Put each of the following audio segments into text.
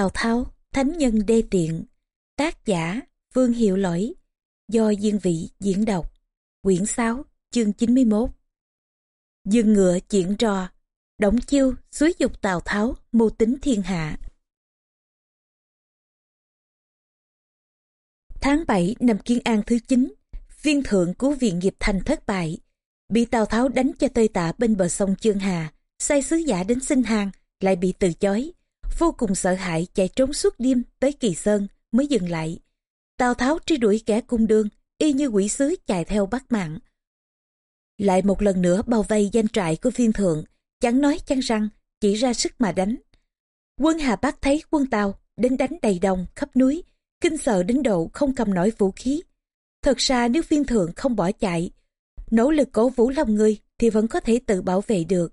Tào Tháo, Thánh Nhân Đê Tiện, tác giả Vương Hiệu Lỗi, do Diên Vị diễn đọc, quyển 6, chương 91. Dừng ngựa chuyện trò, Đổng Chiêu suối dục Tào Tháo mưu tính thiên hạ. Tháng 7 năm Kiên An thứ 9, viên thượng cứu viện nghiệp thành thất bại, bị Tào Tháo đánh cho tơi tạ bên bờ sông Chương Hà, sai sứ giả đến xin hàng, lại bị từ chối vô cùng sợ hãi chạy trốn suốt đêm tới kỳ sơn mới dừng lại. Tào tháo truy đuổi kẻ cung đương y như quỷ sứ chạy theo bắt mạng. Lại một lần nữa bao vây danh trại của viên thượng, chẳng nói chăng răng chỉ ra sức mà đánh. Quân hà bắc thấy quân tàu đến đánh đầy đồng khắp núi, kinh sợ đến độ không cầm nổi vũ khí. Thật ra nếu viên thượng không bỏ chạy, nỗ lực cổ vũ lòng người thì vẫn có thể tự bảo vệ được.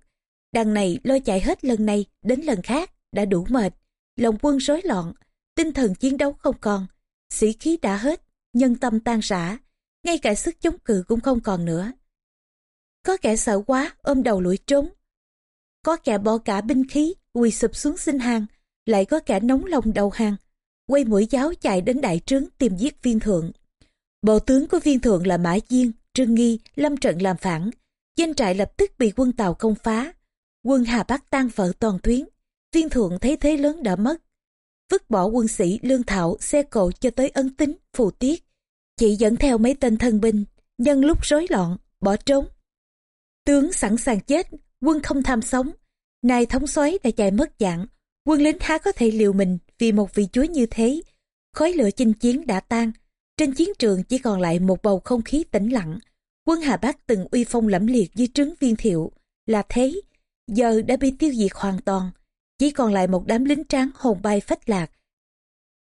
Đằng này lo chạy hết lần này đến lần khác đã đủ mệt, lòng quân rối loạn, tinh thần chiến đấu không còn, sĩ khí đã hết, nhân tâm tan rã, ngay cả sức chống cự cũng không còn nữa. Có kẻ sợ quá, ôm đầu lủi trốn. Có kẻ bỏ cả binh khí, quỳ sụp xuống xin hàng, lại có kẻ nóng lòng đầu hàng, quay mũi giáo chạy đến đại trướng tìm giết viên thượng. Bộ tướng của viên thượng là Mã Diên, Trương Nghi, lâm trận làm phản, danh trại lập tức bị quân Tàu công phá. Quân Hà Bắc tan vỡ toàn tuyến, Viên thượng thấy thế lớn đã mất. Vứt bỏ quân sĩ lương thảo xe cộ cho tới ân tính, phù tiết. Chỉ dẫn theo mấy tên thân binh, nhân lúc rối loạn, bỏ trốn. Tướng sẵn sàng chết, quân không tham sống. Nay thống soái đã chạy mất dạng, quân lính há có thể liều mình vì một vị chúa như thế. Khói lửa chinh chiến đã tan, trên chiến trường chỉ còn lại một bầu không khí tĩnh lặng. Quân Hà Bắc từng uy phong lẫm liệt dưới trướng viên thiệu, là thế, giờ đã bị tiêu diệt hoàn toàn chỉ còn lại một đám lính tráng hồn bay phách lạc.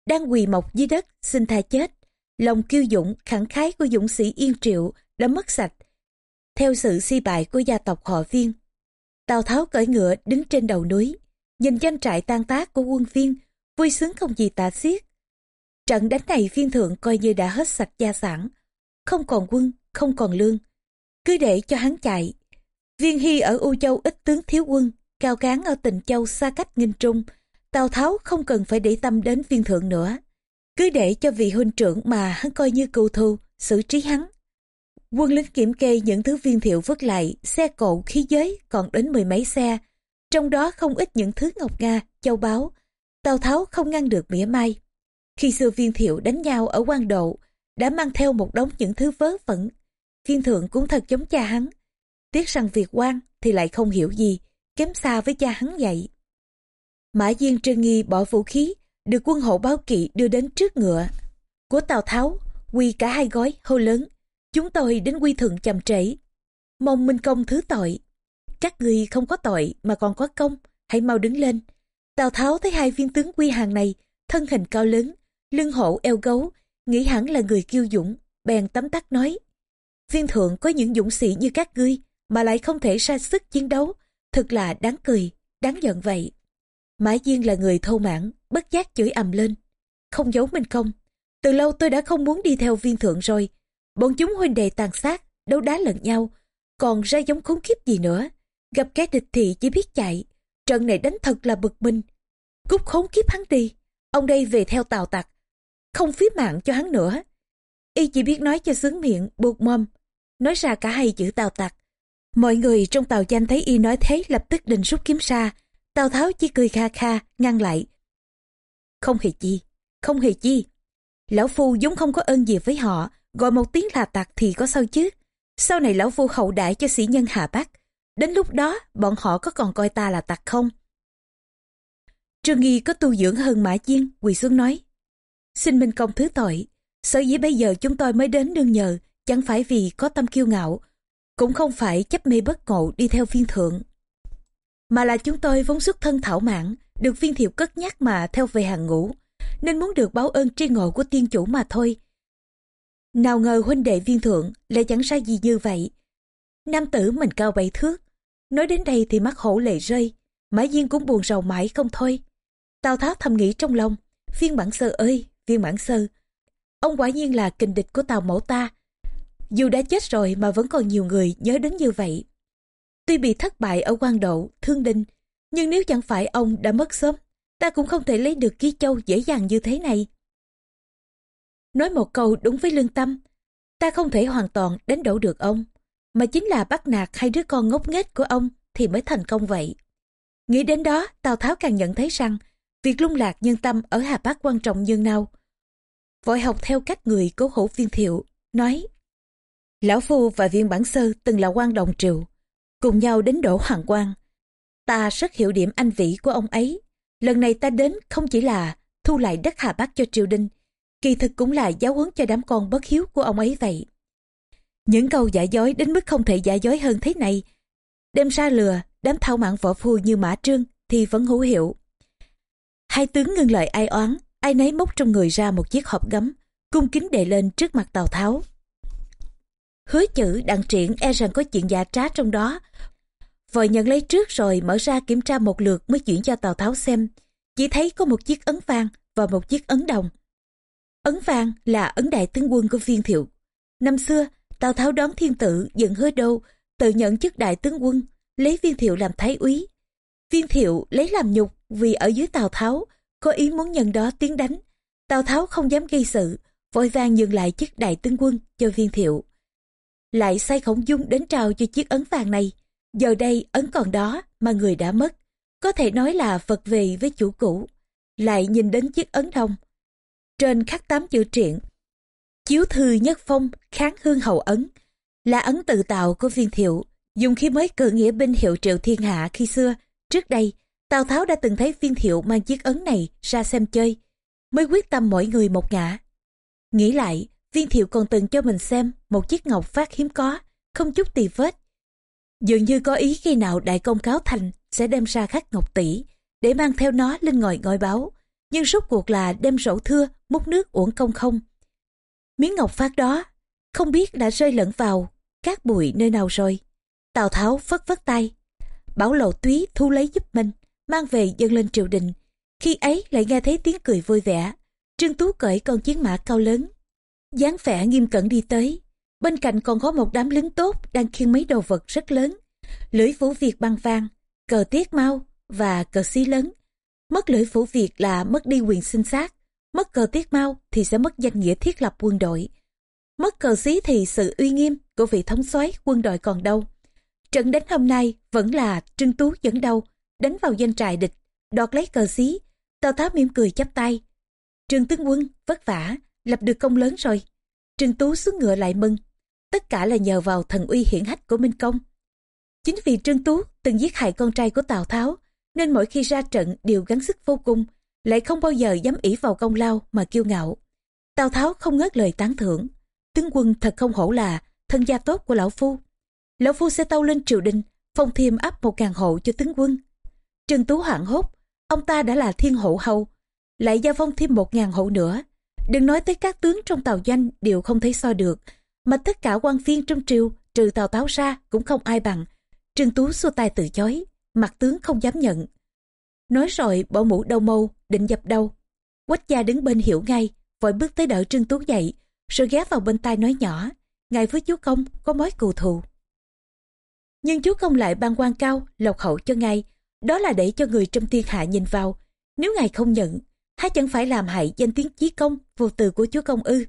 Đang quỳ mọc dưới đất, xin tha chết. Lòng kiêu dũng, khẳng khái của dũng sĩ Yên Triệu đã mất sạch. Theo sự si bại của gia tộc họ viên, Tào Tháo cởi ngựa đứng trên đầu núi, nhìn doanh trại tan tác của quân viên, vui sướng không gì tả xiết. Trận đánh này viên thượng coi như đã hết sạch gia sản, không còn quân, không còn lương. Cứ để cho hắn chạy. Viên Hy ở U Châu ít tướng thiếu quân, cao cán ở tình châu xa cách nghìn trung, Tào Tháo không cần phải để tâm đến viên thượng nữa. Cứ để cho vị huynh trưởng mà hắn coi như cựu thù, xử trí hắn. Quân lính kiểm kê những thứ viên thiệu vứt lại, xe cộ, khí giới còn đến mười mấy xe. Trong đó không ít những thứ ngọc nga, châu báu. Tào Tháo không ngăn được mỉa mai. Khi xưa viên thiệu đánh nhau ở quan độ, đã mang theo một đống những thứ vớ vẩn. Viên thượng cũng thật giống cha hắn. Tiếc rằng việc quan thì lại không hiểu gì, kém xa với cha hắn vậy. Mã Diên Trân Nghi bỏ vũ khí, được quân hộ báo kỵ đưa đến trước ngựa. Của Tào Tháo, quy cả hai gói, hô lớn. Chúng tôi đến quy thượng chậm trễ. Mong Minh Công thứ tội. Các người không có tội mà còn có công, hãy mau đứng lên. Tào Tháo thấy hai viên tướng quy hàng này, thân hình cao lớn, lưng hổ eo gấu, nghĩ hẳn là người kiêu dũng, bèn tấm tắc nói. Viên thượng có những dũng sĩ như các ngươi, mà lại không thể ra sức chiến đấu, Thật là đáng cười, đáng giận vậy. Mã Duyên là người thô mãn, bất giác chửi ầm lên. Không giấu mình không. Từ lâu tôi đã không muốn đi theo viên thượng rồi. Bọn chúng huynh đệ tàn sát, đấu đá lẫn nhau. Còn ra giống khốn kiếp gì nữa. Gặp kẻ địch thì chỉ biết chạy. Trận này đánh thật là bực mình. Cút khốn kiếp hắn đi. Ông đây về theo Tào tặc. Không phí mạng cho hắn nữa. Y chỉ biết nói cho sướng miệng, buộc mâm. Nói ra cả hai chữ Tào tặc. Mọi người trong tàu danh thấy y nói thế lập tức định rút kiếm ra. Tào Tháo chỉ cười kha kha, ngăn lại. Không hề chi, không hề chi. Lão Phu vốn không có ơn gì với họ, gọi một tiếng là tặc thì có sao chứ. Sau này Lão Phu hậu đại cho sĩ nhân Hà Bắc. Đến lúc đó, bọn họ có còn coi ta là tặc không? Trương Nghi có tu dưỡng hơn Mã chiên quỳ xuống nói. Xin Minh Công thứ tội, sở dĩ bây giờ chúng tôi mới đến đương nhờ, chẳng phải vì có tâm kiêu ngạo, cũng không phải chấp mê bất ngộ đi theo viên thượng. Mà là chúng tôi vốn xuất thân thảo mãn, được viên thiệu cất nhắc mà theo về hàng ngũ, nên muốn được báo ơn tri ngộ của tiên chủ mà thôi. Nào ngờ huynh đệ viên thượng lại chẳng sai gì như vậy. Nam tử mình cao bảy thước, nói đến đây thì mắt hổ lệ rơi, mã diên cũng buồn rầu mãi không thôi. Tào Tháo thầm nghĩ trong lòng, viên bản sơ ơi, viên bản sơ, ông quả nhiên là kình địch của tào mẫu ta, dù đã chết rồi mà vẫn còn nhiều người nhớ đến như vậy. Tuy bị thất bại ở quan độ, thương đinh, nhưng nếu chẳng phải ông đã mất sớm, ta cũng không thể lấy được ký châu dễ dàng như thế này. Nói một câu đúng với lương tâm, ta không thể hoàn toàn đánh đổ được ông, mà chính là bắt nạt hai đứa con ngốc nghếch của ông thì mới thành công vậy. Nghĩ đến đó, Tào Tháo càng nhận thấy rằng việc lung lạc nhân tâm ở Hà Bắc quan trọng như nào. Vội học theo cách người cố hữu viên thiệu, nói Lão Phu và viên bản sơ từng là quan đồng triều, cùng nhau đến đổ hoàng quan. Ta rất hiểu điểm anh vĩ của ông ấy. Lần này ta đến không chỉ là thu lại đất Hà Bắc cho triều đình, kỳ thực cũng là giáo huấn cho đám con bất hiếu của ông ấy vậy. Những câu giả dối đến mức không thể giả dối hơn thế này. Đem ra lừa, đám thao mạng võ phu như mã trương thì vẫn hữu hiệu. Hai tướng ngưng lời ai oán, ai nấy móc trong người ra một chiếc hộp gấm, cung kính đệ lên trước mặt Tào Tháo. Hứa chữ đặng triển e rằng có chuyện giả trá trong đó. Vội nhận lấy trước rồi mở ra kiểm tra một lượt mới chuyển cho Tào Tháo xem. Chỉ thấy có một chiếc ấn vàng và một chiếc ấn đồng. Ấn vàng là ấn đại tướng quân của viên thiệu. Năm xưa, Tào Tháo đón thiên tử dựng hứa đô, tự nhận chức đại tướng quân, lấy viên thiệu làm thái úy. Viên thiệu lấy làm nhục vì ở dưới Tào Tháo, có ý muốn nhân đó tiến đánh. Tào Tháo không dám gây sự, vội vàng nhường lại chức đại tướng quân cho viên thiệu. Lại sai khổng dung đến trao cho chiếc ấn vàng này. Giờ đây ấn còn đó mà người đã mất. Có thể nói là vật về với chủ cũ. Lại nhìn đến chiếc ấn đồng. Trên khắc tám chữ triện. Chiếu thư nhất phong kháng hương hậu ấn. Là ấn tự tạo của viên thiệu. Dùng khi mới cử nghĩa binh hiệu triệu thiên hạ khi xưa. Trước đây, Tào Tháo đã từng thấy viên thiệu mang chiếc ấn này ra xem chơi. Mới quyết tâm mỗi người một ngã. Nghĩ lại, viên thiệu còn từng cho mình xem một chiếc ngọc phát hiếm có, không chút tì vết. Dường như có ý khi nào đại công cáo thành sẽ đem ra khắc ngọc tỷ để mang theo nó lên ngồi ngôi báo. Nhưng rốt cuộc là đem rổ thưa, múc nước uổng công không. Miếng ngọc phát đó, không biết đã rơi lẫn vào, các bụi nơi nào rồi. Tào Tháo phất phất tay. Bảo lộ túy thu lấy giúp mình, mang về dâng lên triều đình. Khi ấy lại nghe thấy tiếng cười vui vẻ. Trương Tú cởi con chiến mã cao lớn, dáng vẻ nghiêm cẩn đi tới. Bên cạnh còn có một đám lính tốt đang khiêng mấy đồ vật rất lớn. Lưỡi phủ Việt băng vang, cờ tiết mau và cờ xí lớn. Mất lưỡi phủ Việt là mất đi quyền sinh sát, mất cờ tiết mau thì sẽ mất danh nghĩa thiết lập quân đội. Mất cờ xí thì sự uy nghiêm của vị thống soái quân đội còn đâu. Trận đánh hôm nay vẫn là Trưng Tú dẫn đầu, đánh vào danh trại địch, đoạt lấy cờ xí. Tào Tháo mỉm cười chắp tay. Trương tướng quân vất vả, lập được công lớn rồi. Trương Tú xuống ngựa lại mừng. Tất cả là nhờ vào thần uy hiển hách của Minh Công. Chính vì Trương Tú từng giết hại con trai của Tào Tháo, nên mỗi khi ra trận đều gắng sức vô cùng, lại không bao giờ dám ỷ vào công lao mà kiêu ngạo. Tào Tháo không ngớt lời tán thưởng. Tướng quân thật không hổ là thân gia tốt của Lão Phu. Lão Phu sẽ tâu lên triều đình, phong thiêm áp một ngàn hộ cho tướng quân. Trương Tú hoảng hốt, ông ta đã là thiên hộ hầu, lại gia phong thêm một ngàn hộ nữa, Đừng nói tới các tướng trong tàu doanh đều không thấy so được, mà tất cả quan viên trong triều trừ tàu táo ra cũng không ai bằng. Trương Tú xua tay từ chối, mặt tướng không dám nhận. Nói rồi bỏ mũ đầu mâu, định dập đầu. Quách gia đứng bên hiểu ngay, vội bước tới đỡ Trương Tú dậy, rồi ghé vào bên tai nói nhỏ, ngài với chú công có mối cù thù. Nhưng chú công lại ban quan cao, lộc hậu cho ngài, đó là để cho người trong thiên hạ nhìn vào. Nếu ngài không nhận, há chẳng phải làm hại danh tiếng chí công, vô từ của chúa công ư?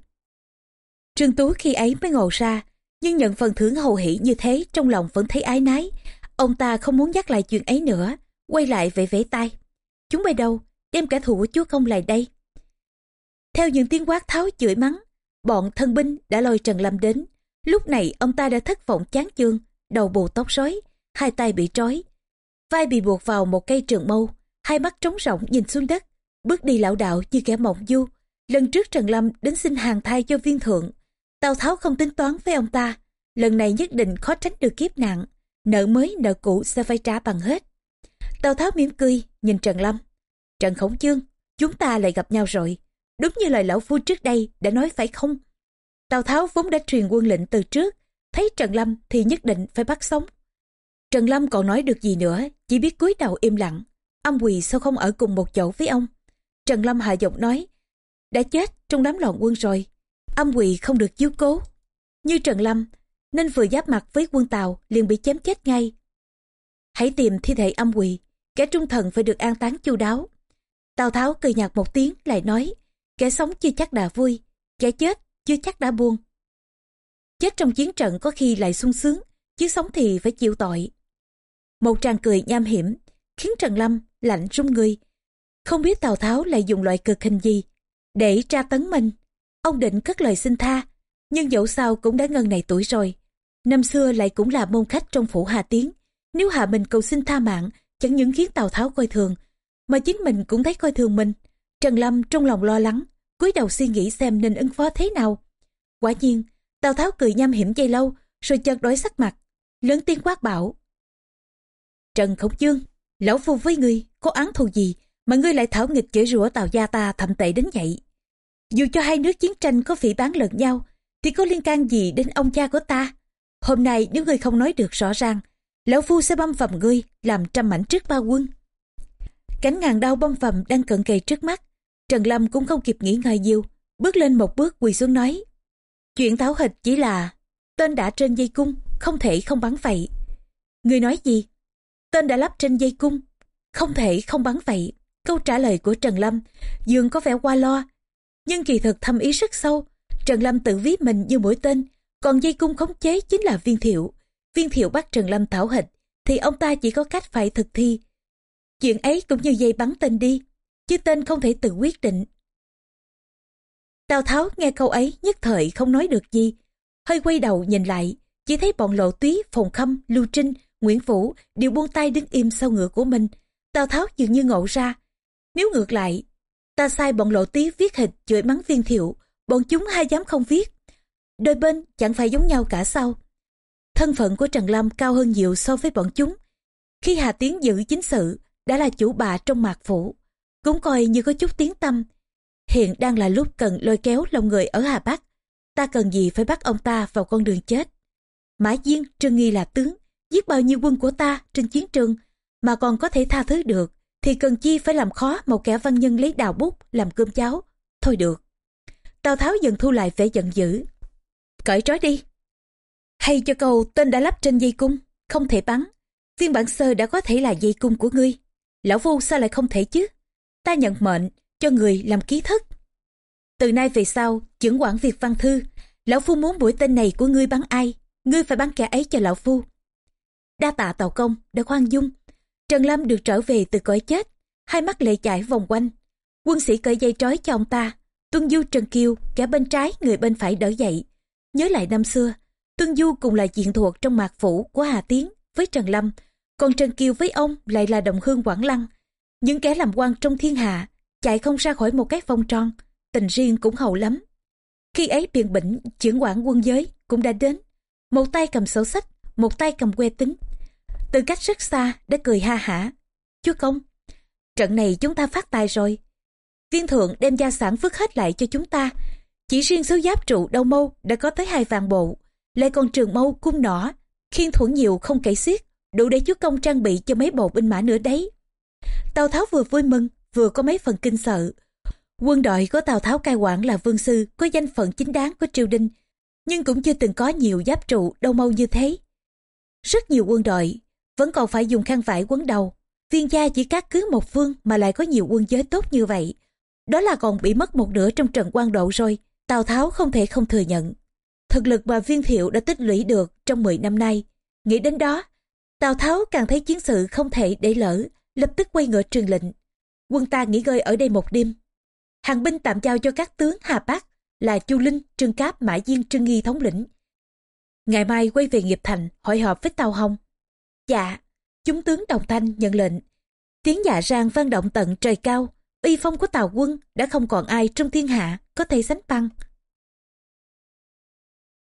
Trương tú khi ấy mới ngộ ra, nhưng nhận phần thưởng hầu hỷ như thế trong lòng vẫn thấy ái nái ông ta không muốn nhắc lại chuyện ấy nữa, quay lại vẫy vẫy tay chúng bay đâu? Đem kẻ thù của chúa công lại đây. Theo những tiếng quát tháo chửi mắng, bọn thân binh đã lôi trần lâm đến. Lúc này, ông ta đã thất vọng chán chương đầu bù tóc rối, hai tay bị trói, vai bị buộc vào một cây trường mâu, hai mắt trống rỗng nhìn xuống đất bước đi lão đạo như kẻ mộng du. Lần trước Trần Lâm đến xin hàng thai cho viên thượng. Tào Tháo không tính toán với ông ta. Lần này nhất định khó tránh được kiếp nạn. Nợ mới nợ cũ sẽ phải trả bằng hết. Tào Tháo mỉm cười nhìn Trần Lâm. Trần Khổng Chương, chúng ta lại gặp nhau rồi. Đúng như lời lão phu trước đây đã nói phải không? Tào Tháo vốn đã truyền quân lệnh từ trước. Thấy Trần Lâm thì nhất định phải bắt sống. Trần Lâm còn nói được gì nữa, chỉ biết cúi đầu im lặng. Âm quỳ sao không ở cùng một chỗ với ông? Trần Lâm hạ giọng nói, đã chết trong đám loạn quân rồi, âm quỳ không được chiếu cố. Như Trần Lâm, nên vừa giáp mặt với quân Tàu liền bị chém chết ngay. Hãy tìm thi thể âm quỳ, kẻ trung thần phải được an táng chu đáo. Tào Tháo cười nhạt một tiếng lại nói, kẻ sống chưa chắc đã vui, kẻ chết chưa chắc đã buồn. Chết trong chiến trận có khi lại sung sướng, chứ sống thì phải chịu tội. Một tràng cười nham hiểm, khiến Trần Lâm lạnh run người. Không biết Tào Tháo lại dùng loại cực hình gì để tra tấn mình. Ông định cất lời xin tha, nhưng dẫu sao cũng đã ngần này tuổi rồi. Năm xưa lại cũng là môn khách trong phủ Hà Tiến. Nếu Hà mình cầu xin tha mạng, chẳng những khiến Tào Tháo coi thường, mà chính mình cũng thấy coi thường mình. Trần Lâm trong lòng lo lắng, cúi đầu suy nghĩ xem nên ứng phó thế nào. Quả nhiên, Tào Tháo cười nham hiểm dây lâu, rồi chợt đổi sắc mặt, lớn tiếng quát bảo. Trần Khổng Dương, lão phu với ngươi, có án thù gì mà ngươi lại thảo nghịch chửi rủa Tào gia ta thậm tệ đến vậy? Dù cho hai nước chiến tranh có phỉ bán lẫn nhau, thì có liên can gì đến ông cha của ta? Hôm nay nếu ngươi không nói được rõ ràng, lão phu sẽ băm phầm ngươi, làm trăm mảnh trước ba quân. Cánh ngàn đau băm phầm đang cận kề trước mắt, Trần Lâm cũng không kịp nghĩ ngợi nhiều, bước lên một bước quỳ xuống nói. Chuyện tháo hịch chỉ là tên đã trên dây cung, không thể không bắn vậy. Người nói gì? Tên đã lắp trên dây cung, không thể không bắn vậy. Câu trả lời của Trần Lâm dường có vẻ qua lo, nhưng kỳ thực thâm ý rất sâu. Trần Lâm tự ví mình như mũi tên, còn dây cung khống chế chính là viên thiệu. Viên thiệu bắt Trần Lâm thảo hịch, thì ông ta chỉ có cách phải thực thi. Chuyện ấy cũng như dây bắn tên đi, chứ tên không thể tự quyết định. Tào Tháo nghe câu ấy nhất thời không nói được gì. Hơi quay đầu nhìn lại, chỉ thấy bọn lộ túy, phòng khâm, lưu trinh, Nguyễn Vũ đều buông tay đứng im sau ngựa của mình. Tào Tháo dường như ngộ ra. Nếu ngược lại, ta sai bọn lộ tí viết hịch chửi mắng viên thiệu, bọn chúng hai dám không viết. Đôi bên chẳng phải giống nhau cả sao. Thân phận của Trần Lâm cao hơn nhiều so với bọn chúng. Khi Hà Tiến giữ chính sự, đã là chủ bà trong mạc phủ. Cũng coi như có chút tiếng tâm. Hiện đang là lúc cần lôi kéo lòng người ở Hà Bắc. Ta cần gì phải bắt ông ta vào con đường chết. Mã Diên, Trương Nghi là tướng, giết bao nhiêu quân của ta trên chiến trường mà còn có thể tha thứ được thì cần chi phải làm khó một kẻ văn nhân lấy đào bút làm cơm cháo. Thôi được. Tào Tháo dần thu lại vẻ giận dữ. Cởi trói đi. Hay cho câu tên đã lắp trên dây cung, không thể bắn. Phiên bản sơ đã có thể là dây cung của ngươi. Lão Phu sao lại không thể chứ? Ta nhận mệnh cho người làm ký thức. Từ nay về sau, trưởng quản việc văn thư, Lão Phu muốn buổi tên này của ngươi bắn ai, ngươi phải bắn kẻ ấy cho Lão Phu. Đa tạ tàu công, đã khoan dung. Trần Lâm được trở về từ cõi chết, hai mắt lệ chảy vòng quanh. Quân sĩ cởi dây trói cho ông ta. Tuân Du Trần Kiêu, kẻ bên trái, người bên phải đỡ dậy. Nhớ lại năm xưa, Tuân Du cùng là diện thuộc trong mạc phủ của Hà Tiến với Trần Lâm, còn Trần Kiều với ông lại là đồng hương Quảng Lăng. Những kẻ làm quan trong thiên hạ, chạy không ra khỏi một cái vòng tròn, tình riêng cũng hậu lắm. Khi ấy biện bỉnh, trưởng quản quân giới cũng đã đến. Một tay cầm sổ sách, một tay cầm que tính. Từ cách rất xa đã cười ha hả. Chúa công, trận này chúng ta phát tài rồi. Viên thượng đem gia sản vứt hết lại cho chúng ta. Chỉ riêng số giáp trụ đầu mâu đã có tới hai vạn bộ. Lại còn trường mâu cung nỏ, khiên thủ nhiều không kể xiết, đủ để chúa công trang bị cho mấy bộ binh mã nữa đấy. Tào Tháo vừa vui mừng, vừa có mấy phần kinh sợ. Quân đội của Tào Tháo cai quản là vương sư, có danh phận chính đáng của triều đình, nhưng cũng chưa từng có nhiều giáp trụ đâu mâu như thế. Rất nhiều quân đội vẫn còn phải dùng khăn vải quấn đầu. Viên gia chỉ cắt cứ một phương mà lại có nhiều quân giới tốt như vậy. Đó là còn bị mất một nửa trong trận quan độ rồi. Tào Tháo không thể không thừa nhận. Thực lực mà viên thiệu đã tích lũy được trong 10 năm nay. Nghĩ đến đó, Tào Tháo càng thấy chiến sự không thể để lỡ, lập tức quay ngựa truyền lệnh. Quân ta nghỉ ngơi ở đây một đêm. Hàng binh tạm giao cho các tướng Hà Bắc là Chu Linh, Trương Cáp, Mã Diên, Trương Nghi thống lĩnh. Ngày mai quay về nghiệp thành, hội họp với Tào Hồng. Dạ, chúng tướng đồng thanh nhận lệnh. Tiếng dạ rang vang động tận trời cao, uy phong của Tào quân đã không còn ai trong thiên hạ có thể sánh bằng.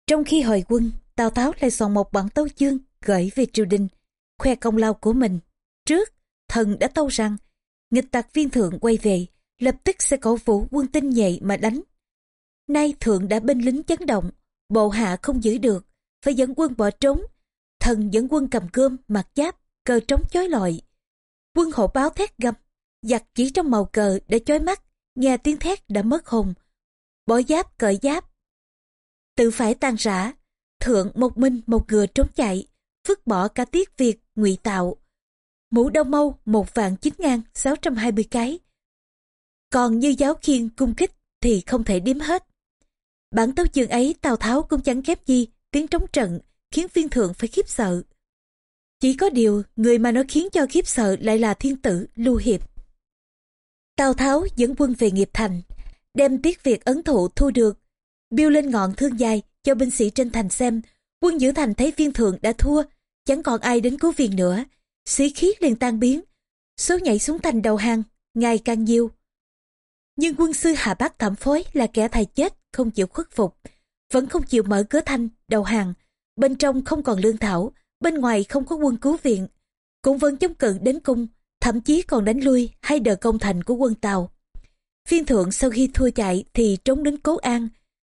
Trong khi hồi quân, Tào Tháo lại soạn một bản tấu chương gửi về triều đình, khoe công lao của mình. Trước, thần đã tâu rằng, nghịch tặc viên thượng quay về, lập tức sẽ cổ vũ quân tinh nhạy mà đánh. Nay thượng đã binh lính chấn động, bộ hạ không giữ được, phải dẫn quân bỏ trốn. Thần dẫn quân cầm cơm, mặt giáp, cờ trống chói lọi. Quân hộ báo thét gầm, giặc chỉ trong màu cờ để chói mắt, nghe tiếng thét đã mất hồn. Bỏ giáp cởi giáp. Tự phải tan rã, thượng một mình một ngựa trốn chạy, vứt bỏ cả tiết việc ngụy tạo. Mũ đông mâu một vạn chín ngàn sáu trăm hai mươi cái. Còn như giáo khiên cung kích thì không thể đếm hết. Bản tấu chương ấy Tào Tháo cũng chẳng kép gì, tiếng trống trận khiến viên thượng phải khiếp sợ. Chỉ có điều, người mà nó khiến cho khiếp sợ lại là thiên tử Lưu Hiệp. Tào Tháo dẫn quân về nghiệp thành, đem tiết việc ấn thụ thu được, biêu lên ngọn thương dài cho binh sĩ trên thành xem. Quân giữ thành thấy viên thượng đã thua, chẳng còn ai đến cứu viện nữa. Sĩ khí liền tan biến, số nhảy xuống thành đầu hàng, ngày càng nhiều. Nhưng quân sư Hà Bắc thẩm phối là kẻ thầy chết, không chịu khuất phục, vẫn không chịu mở cửa thanh, đầu hàng. Bên trong không còn lương thảo, bên ngoài không có quân cứu viện, cũng vẫn chống cự đến cung, thậm chí còn đánh lui hai đợt công thành của quân Tàu. Viên thượng sau khi thua chạy thì trốn đến Cố An.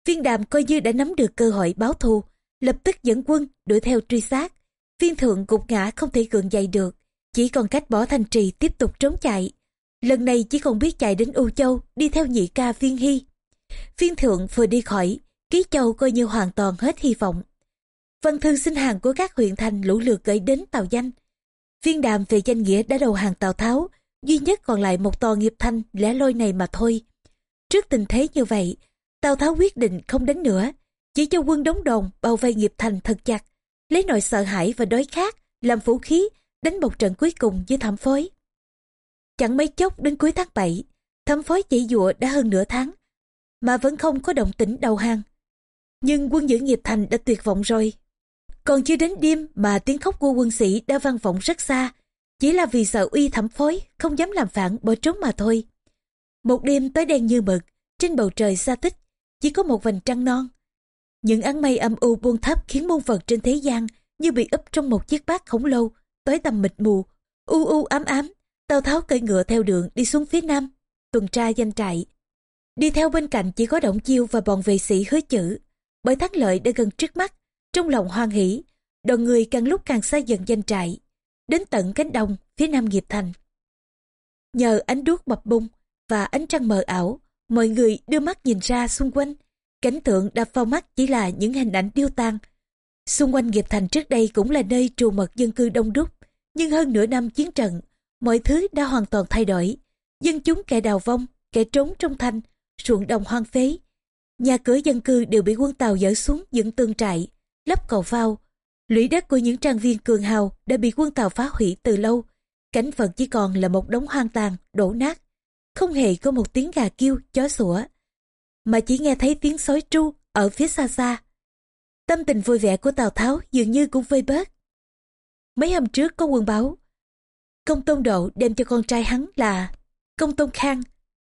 Viên đàm coi như đã nắm được cơ hội báo thù, lập tức dẫn quân đuổi theo truy sát. Viên thượng gục ngã không thể gượng dậy được, chỉ còn cách bỏ thành trì tiếp tục trốn chạy. Lần này chỉ còn biết chạy đến U Châu đi theo nhị ca Viên Hy. Viên thượng vừa đi khỏi, Ký Châu coi như hoàn toàn hết hy vọng. Văn thư xin hàng của các huyện thành lũ lượt gửi đến Tàu Danh. Viên đàm về danh nghĩa đã đầu hàng Tào Tháo, duy nhất còn lại một tòa nghiệp thanh lẻ loi này mà thôi. Trước tình thế như vậy, Tào Tháo quyết định không đánh nữa, chỉ cho quân đóng đồn bao vây nghiệp thành thật chặt, lấy nỗi sợ hãi và đói khát làm vũ khí đánh một trận cuối cùng với thẩm phối. Chẳng mấy chốc đến cuối tháng 7, thẩm phối chỉ dụa đã hơn nửa tháng, mà vẫn không có động tĩnh đầu hàng. Nhưng quân giữ nghiệp thành đã tuyệt vọng rồi. Còn chưa đến đêm mà tiếng khóc của quân sĩ đã vang vọng rất xa, chỉ là vì sợ uy thẩm phối, không dám làm phản bỏ trốn mà thôi. Một đêm tối đen như mực, trên bầu trời xa tích, chỉ có một vành trăng non. Những áng mây âm u buông thấp khiến muôn vật trên thế gian như bị ấp trong một chiếc bát khổng lồ, tối tầm mịt mù, u u ám ám. Tào Tháo cởi ngựa theo đường đi xuống phía nam, tuần tra danh trại. Đi theo bên cạnh chỉ có Động Chiêu và bọn vệ sĩ hứa chữ. Bởi thắng lợi đã gần trước mắt, trong lòng hoan hỷ, đoàn người càng lúc càng xa dần danh trại, đến tận cánh đồng phía nam nghiệp thành. Nhờ ánh đuốc mập bung và ánh trăng mờ ảo, mọi người đưa mắt nhìn ra xung quanh. Cảnh tượng đập vào mắt chỉ là những hình ảnh điêu tàn. Xung quanh nghiệp thành trước đây cũng là nơi trù mật dân cư đông đúc, nhưng hơn nửa năm chiến trận, mọi thứ đã hoàn toàn thay đổi. Dân chúng kẻ đào vong, kẻ trốn trong thanh, ruộng đồng hoang phế. Nhà cửa dân cư đều bị quân Tàu dỡ xuống dựng tường trại, lấp cầu phao. Lũy đất của những trang viên cường hào đã bị quân Tàu phá hủy từ lâu. Cảnh vật chỉ còn là một đống hoang tàn, đổ nát. Không hề có một tiếng gà kêu, chó sủa. Mà chỉ nghe thấy tiếng sói tru ở phía xa xa. Tâm tình vui vẻ của Tào Tháo dường như cũng vơi bớt. Mấy hôm trước có quân báo. Công Tôn Độ đem cho con trai hắn là Công Tôn Khang.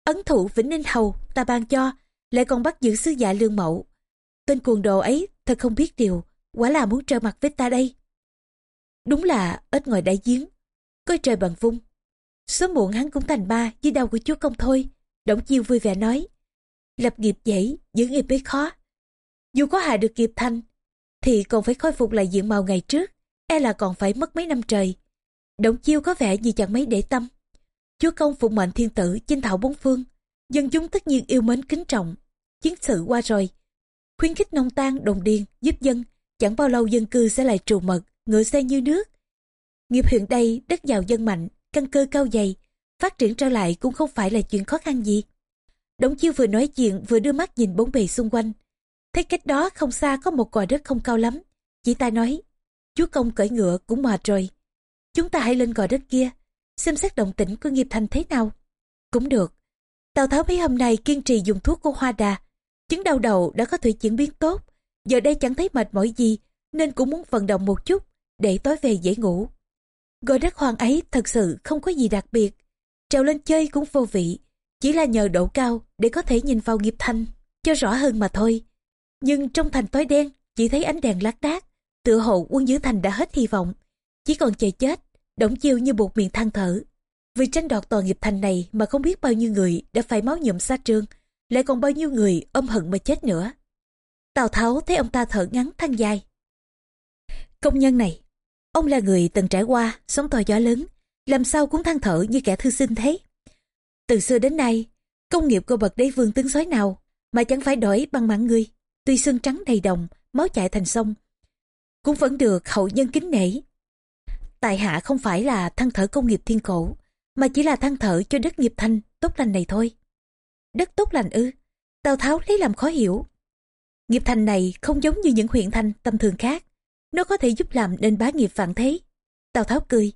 Ấn thụ Vĩnh Ninh Hầu ta ban cho, lại còn bắt giữ sứ giả lương mậu. Tên cuồng đồ ấy thật không biết điều, quả là muốn trơ mặt với ta đây. Đúng là ếch ngồi đại giếng, coi trời bằng vung. Sớm muộn hắn cũng thành ba với đau của chúa công thôi. Đổng chiêu vui vẻ nói. Lập nghiệp dễ, giữ nghiệp mới khó. Dù có hạ được nghiệp thanh, thì còn phải khôi phục lại diện mạo ngày trước, e là còn phải mất mấy năm trời. Đổng chiêu có vẻ như chẳng mấy để tâm. Chúa công phụng mệnh thiên tử chinh thảo bốn phương, dân chúng tất nhiên yêu mến kính trọng. Chiến sự qua rồi, khuyến khích nông tan đồng điền giúp dân, chẳng bao lâu dân cư sẽ lại trù mật, ngựa xe như nước. Nghiệp hiện đây đất giàu dân mạnh, căn cơ cao dày, phát triển trở lại cũng không phải là chuyện khó khăn gì. Đống chiêu vừa nói chuyện vừa đưa mắt nhìn bốn bề xung quanh. Thấy cách đó không xa có một gò đất không cao lắm. Chỉ ta nói, chúa công cởi ngựa cũng mệt rồi. Chúng ta hãy lên gò đất kia, xem xét động tĩnh của nghiệp thành thế nào. Cũng được. Tào Tháo mấy hôm nay kiên trì dùng thuốc của Hoa Đà. Chứng đau đầu đã có thể chuyển biến tốt. Giờ đây chẳng thấy mệt mỏi gì, nên cũng muốn vận động một chút, để tối về dễ ngủ. Gò đất hoang ấy thật sự không có gì đặc biệt. Trèo lên chơi cũng vô vị, chỉ là nhờ độ cao để có thể nhìn vào nghiệp thanh, cho rõ hơn mà thôi. Nhưng trong thành tối đen, chỉ thấy ánh đèn lác đác, tựa hồ quân giữ thành đã hết hy vọng. Chỉ còn chờ chết, động chiêu như buộc miệng than thở. Vì tranh đoạt toàn nghiệp thành này mà không biết bao nhiêu người đã phải máu nhuộm xa trương, lại còn bao nhiêu người ôm hận mà chết nữa. Tào Tháo thấy ông ta thở ngắn than dài. Công nhân này, ông là người từng trải qua, sống to gió lớn, làm sao cũng than thở như kẻ thư sinh thế. Từ xưa đến nay, công nghiệp của bậc đế vương tướng sói nào mà chẳng phải đổi bằng mạng người, tuy xương trắng đầy đồng, máu chảy thành sông, cũng vẫn được hậu nhân kính nể. Tại hạ không phải là than thở công nghiệp thiên cổ, mà chỉ là than thở cho đất nghiệp thanh tốt lành này thôi đất tốt lành ư. Tào Tháo lấy làm khó hiểu. Nghiệp thành này không giống như những huyện thành tầm thường khác. Nó có thể giúp làm nên bá nghiệp vạn thế. Tào Tháo cười.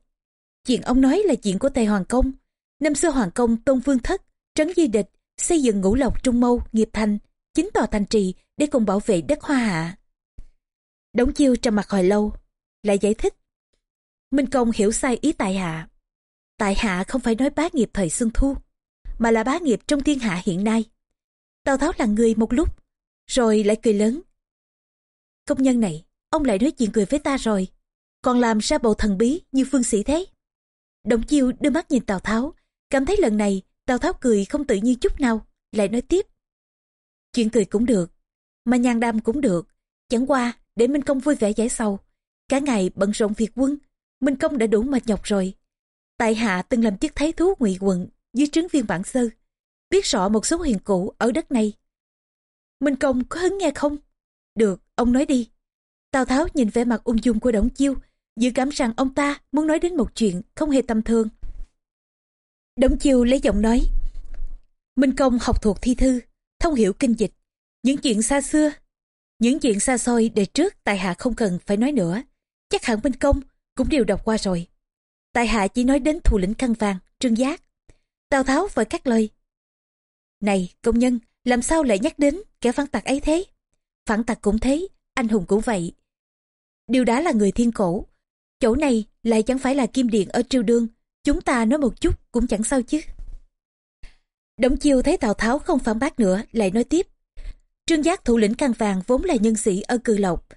Chuyện ông nói là chuyện của Tề Hoàng Công. Năm xưa Hoàng Công Tôn Vương Thất, Trấn Di Địch, xây dựng ngũ lộc trung mâu, nghiệp thành, chính tòa thành trì để cùng bảo vệ đất hoa hạ. Đống chiêu trầm mặt hồi lâu, lại giải thích. Minh Công hiểu sai ý tại hạ. Tại hạ không phải nói bá nghiệp thời Xuân Thu, mà là bá nghiệp trong thiên hạ hiện nay. Tào Tháo là người một lúc, rồi lại cười lớn. Công nhân này, ông lại nói chuyện cười với ta rồi, còn làm ra bộ thần bí như phương sĩ thế. Đồng chiêu đưa mắt nhìn Tào Tháo, cảm thấy lần này Tào Tháo cười không tự nhiên chút nào, lại nói tiếp. Chuyện cười cũng được, mà nhàn đam cũng được, chẳng qua để Minh Công vui vẻ giải sầu. Cả ngày bận rộn việc quân, Minh Công đã đủ mệt nhọc rồi. Tại hạ từng làm chức thái thú ngụy quận dưới trướng viên bản sơ, biết rõ một số huyền cũ ở đất này. Minh Công có hứng nghe không? Được, ông nói đi. Tào Tháo nhìn vẻ mặt ung dung của Đổng Chiêu, dự cảm rằng ông ta muốn nói đến một chuyện không hề tầm thường. Đổng Chiêu lấy giọng nói. Minh Công học thuộc thi thư, thông hiểu kinh dịch, những chuyện xa xưa, những chuyện xa xôi đời trước tại hạ không cần phải nói nữa. Chắc hẳn Minh Công cũng đều đọc qua rồi. Tại hạ chỉ nói đến thủ lĩnh khăn vàng, trương giác. Tào Tháo vội cắt lời. Này, công nhân, làm sao lại nhắc đến kẻ phản tặc ấy thế? Phản tặc cũng thế, anh hùng cũng vậy. Điều đã là người thiên cổ. Chỗ này lại chẳng phải là kim điện ở triều đương. Chúng ta nói một chút cũng chẳng sao chứ. Đổng chiêu thấy Tào Tháo không phản bác nữa, lại nói tiếp. Trương Giác thủ lĩnh căn vàng vốn là nhân sĩ ở Cư Lộc.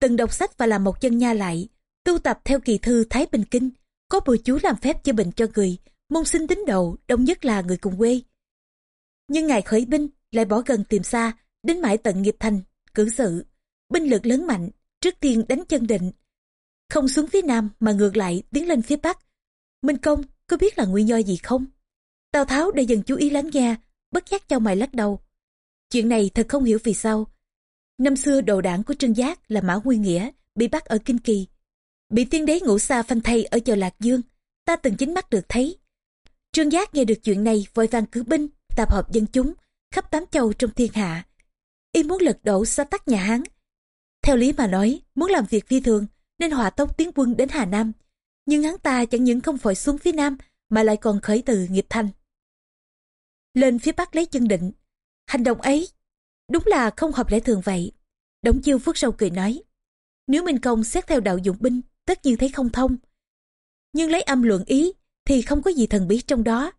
Từng đọc sách và làm một chân nha lại, tu tập theo kỳ thư Thái Bình Kinh, có bùa chú làm phép chữa bệnh cho người, môn sinh tín đầu, đông nhất là người cùng quê. Nhưng ngài khởi binh lại bỏ gần tìm xa, đến mãi tận nghiệp thành, cử sự. Binh lực lớn mạnh, trước tiên đánh chân định. Không xuống phía nam mà ngược lại tiến lên phía bắc. Minh Công có biết là nguyên do gì không? Tào Tháo đã dần chú ý lắng nghe, bất giác cho mày lắc đầu. Chuyện này thật không hiểu vì sao. Năm xưa đồ đảng của Trương Giác là Mã Nguyên Nghĩa, bị bắt ở Kinh Kỳ. Bị tiên đế ngũ xa phanh thay ở chợ Lạc Dương, ta từng chính mắt được thấy. Trương Giác nghe được chuyện này vội vàng cử binh, tập hợp dân chúng, khắp tám châu trong thiên hạ. Y muốn lật đổ xa tắc nhà Hán. Theo lý mà nói, muốn làm việc phi thường, nên hòa tốc tiến quân đến Hà Nam. Nhưng hắn ta chẳng những không phải xuống phía Nam, mà lại còn khởi từ nghiệp thanh. Lên phía Bắc lấy chân định, Hành động ấy đúng là không hợp lẽ thường vậy. Đống chiêu phước sâu cười nói. Nếu Minh Công xét theo đạo dụng binh, tất nhiên thấy không thông. Nhưng lấy âm luận ý thì không có gì thần bí trong đó.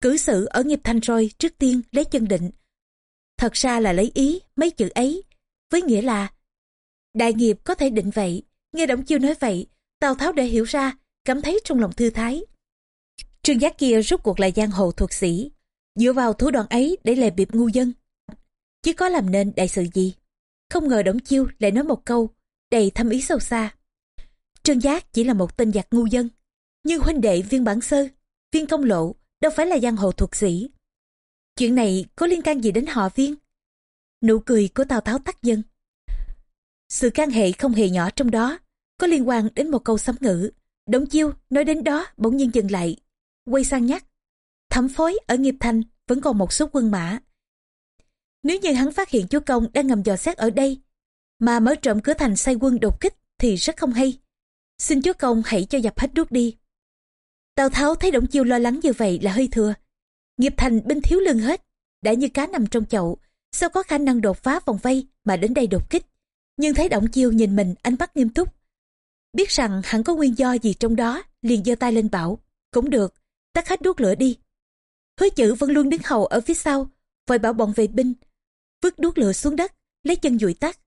Cử sự ở nghiệp thanh rồi trước tiên lấy chân định. Thật ra là lấy ý mấy chữ ấy, với nghĩa là đại nghiệp có thể định vậy. Nghe Đổng Chiêu nói vậy, Tào Tháo để hiểu ra, cảm thấy trong lòng thư thái. Trương giác kia rút cuộc là giang hồ thuật sĩ, dựa vào thủ đoạn ấy để lè bịp ngu dân. Chứ có làm nên đại sự gì. Không ngờ Đổng Chiêu lại nói một câu, đầy thâm ý sâu xa. Trương Giác chỉ là một tên giặc ngu dân, nhưng huynh đệ viên bản sơ, viên công lộ đâu phải là giang hồ thuật sĩ. Chuyện này có liên can gì đến họ viên? Nụ cười của Tào Tháo tắt dân. Sự can hệ không hề nhỏ trong đó, có liên quan đến một câu sấm ngữ. đống Chiêu nói đến đó bỗng nhiên dừng lại, quay sang nhắc. Thẩm phối ở nghiệp thành vẫn còn một số quân mã. Nếu như hắn phát hiện chúa công đang ngầm dò xét ở đây, mà mở trộm cửa thành sai quân đột kích thì rất không hay. Xin chúa công hãy cho dập hết đuốc đi. Tào Tháo thấy Động Chiêu lo lắng như vậy là hơi thừa. Nghiệp thành binh thiếu lương hết, đã như cá nằm trong chậu, sao có khả năng đột phá vòng vây mà đến đây đột kích. Nhưng thấy Động Chiêu nhìn mình ánh mắt nghiêm túc. Biết rằng hẳn có nguyên do gì trong đó, liền giơ tay lên bảo. Cũng được, tắt hết đuốc lửa đi. Hứa chữ vẫn luôn đứng hầu ở phía sau, vội bảo bọn vệ binh, vứt đuốc lửa xuống đất, lấy chân dụi tắt.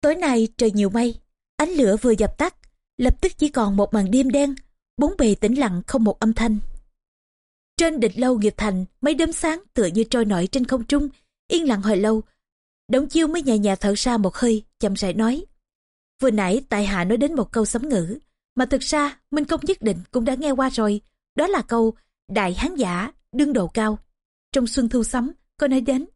Tối nay trời nhiều mây, ánh lửa vừa dập tắt, lập tức chỉ còn một màn đêm đen, bốn bề tĩnh lặng không một âm thanh. Trên địch lâu nghiệp thành, mấy đốm sáng tựa như trôi nổi trên không trung, yên lặng hồi lâu. Đống chiêu mới nhẹ nhẹ thở ra một hơi, chậm rãi nói. Vừa nãy tại hạ nói đến một câu sấm ngữ, mà thực ra Minh Công nhất định cũng đã nghe qua rồi. Đó là câu Đại Hán Giả, đương độ cao. Trong xuân thu sấm, có nói đến.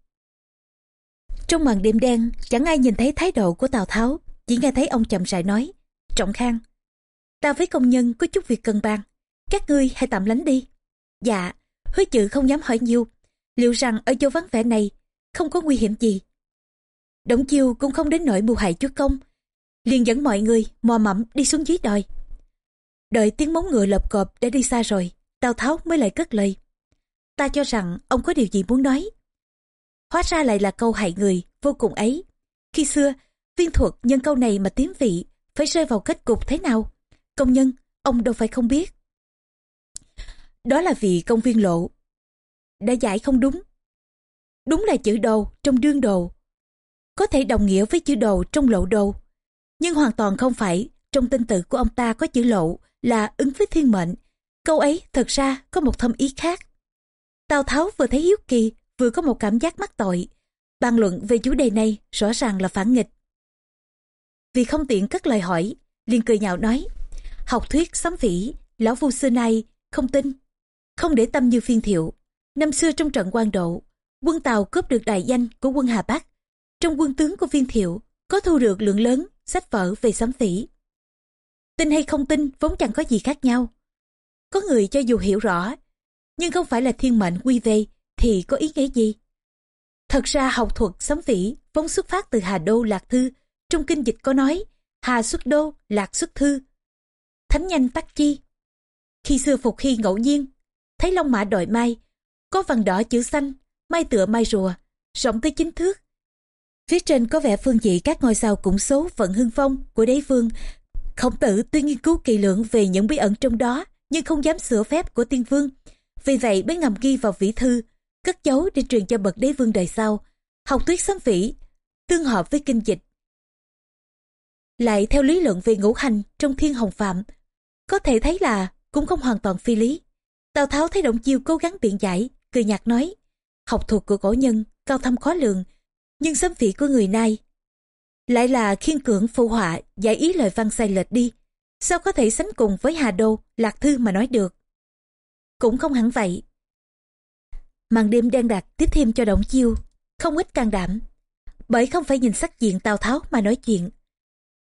Trong màn đêm đen, chẳng ai nhìn thấy thái độ của Tào Tháo, chỉ nghe thấy ông chậm rãi nói. Trọng khang, ta với công nhân có chút việc cần bàn, các ngươi hãy tạm lánh đi. Dạ, hứa chữ không dám hỏi nhiều, liệu rằng ở chỗ vắng vẻ này không có nguy hiểm gì. Động chiêu cũng không đến nỗi mưu hại chúa công, liền dẫn mọi người mò mẫm đi xuống dưới đồi. Đợi tiếng móng ngựa lợp cộp đã đi xa rồi, Tào Tháo mới lại cất lời. Ta cho rằng ông có điều gì muốn nói. Hóa ra lại là câu hại người, vô cùng ấy. Khi xưa, viên thuật nhân câu này mà tiếng vị, phải rơi vào kết cục thế nào? Công nhân, ông đâu phải không biết. Đó là vì công viên lộ. Đã giải không đúng. Đúng là chữ đồ trong đương đồ. Có thể đồng nghĩa với chữ đồ trong lộ đồ. Nhưng hoàn toàn không phải trong tên tự của ông ta có chữ lộ là ứng với thiên mệnh. Câu ấy thật ra có một thâm ý khác. Tào Tháo vừa thấy hiếu kỳ, vừa có một cảm giác mắc tội. Bàn luận về chủ đề này rõ ràng là phản nghịch. Vì không tiện cất lời hỏi, liền cười nhạo nói, học thuyết sấm vĩ, lão vu xưa nay không tin, không để tâm như phiên thiệu. Năm xưa trong trận quan độ, quân Tàu cướp được đại danh của quân Hà Bắc. Trong quân tướng của viên thiệu, có thu được lượng lớn sách vở về sấm vĩ. Tin hay không tin vốn chẳng có gì khác nhau. Có người cho dù hiểu rõ, nhưng không phải là thiên mệnh quy về thì có ý nghĩa gì? Thật ra học thuật sấm vĩ vốn xuất phát từ Hà Đô Lạc Thư. Trong kinh dịch có nói, Hà xuất đô, Lạc xuất thư. Thánh nhanh tắc chi. Khi xưa Phục Hy ngẫu nhiên, thấy long mã đội mai, có vằn đỏ chữ xanh, mai tựa mai rùa, rộng tới chính thước. Phía trên có vẻ phương dị các ngôi sao cũng số vận hưng phong của đế vương. Khổng tử tuy nghiên cứu kỳ lượng về những bí ẩn trong đó, nhưng không dám sửa phép của tiên vương. Vì vậy mới ngầm ghi vào vĩ thư, cất giấu để truyền cho bậc đế vương đời sau. Học thuyết sấm vĩ, tương hợp với kinh dịch. Lại theo lý luận về ngũ hành trong thiên hồng phạm, có thể thấy là cũng không hoàn toàn phi lý. Tào Tháo thấy Động Chiêu cố gắng biện giải, cười nhạt nói, học thuật của cổ nhân, cao thâm khó lường, nhưng xâm vị của người nay lại là khiên cưỡng phụ họa giải ý lời văn sai lệch đi. Sao có thể sánh cùng với hà đô lạc thư mà nói được? Cũng không hẳn vậy. Màn đêm đen đặc tiếp thêm cho động chiêu không ít can đảm bởi không phải nhìn sắc diện tào tháo mà nói chuyện.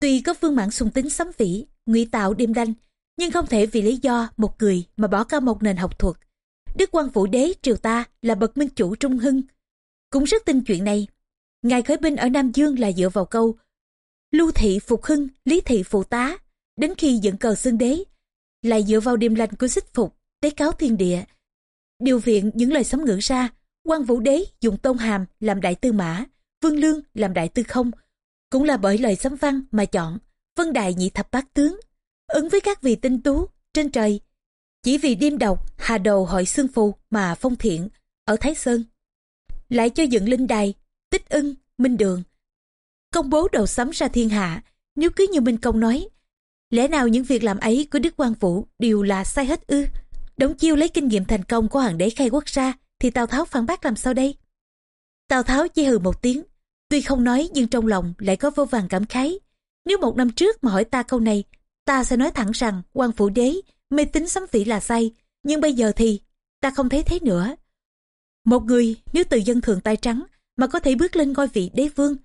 Tuy có vương mãn sùng tính sấm vĩ ngụy tạo đêm đanh nhưng không thể vì lý do một người mà bỏ qua một nền học thuật. Đức quan vũ đế triều ta là bậc minh chủ trung hưng. Cũng rất tin chuyện này. Ngài khởi binh ở nam dương là dựa vào câu, lưu thị phục hưng, lý thị phụ tá. Đến khi dựng cờ xưng đế, lại dựa vào điềm lành của xích phục, tế cáo thiên địa. Điều viện những lời sấm ngữ ra quan vũ đế dùng tôn hàm làm đại tư mã, vương lương làm đại tư không. Cũng là bởi lời sấm văn mà chọn, vân đại nhị thập bát tướng ứng với các vị tinh tú trên trời. Chỉ vì đêm độc hà đầu hội xương phù mà phong thiện ở thái sơn. Lại cho dựng linh đài, tích ưng, minh đường. Công bố đầu sấm ra thiên hạ, nếu cứ như minh công nói, lẽ nào những việc làm ấy của đức quan vũ đều là sai hết ư? Đống chiêu lấy kinh nghiệm thành công của hoàng đế khai quốc ra, thì tào tháo phản bác làm sao đây? Tào tháo chỉ hừ một tiếng, tuy không nói nhưng trong lòng lại có vô vàng cảm khái. Nếu một năm trước mà hỏi ta câu này ta sẽ nói thẳng rằng quan phủ đế mê tín sấm phỉ là sai nhưng bây giờ thì ta không thấy thế nữa một người nếu từ dân thường tay trắng mà có thể bước lên ngôi vị đế vương.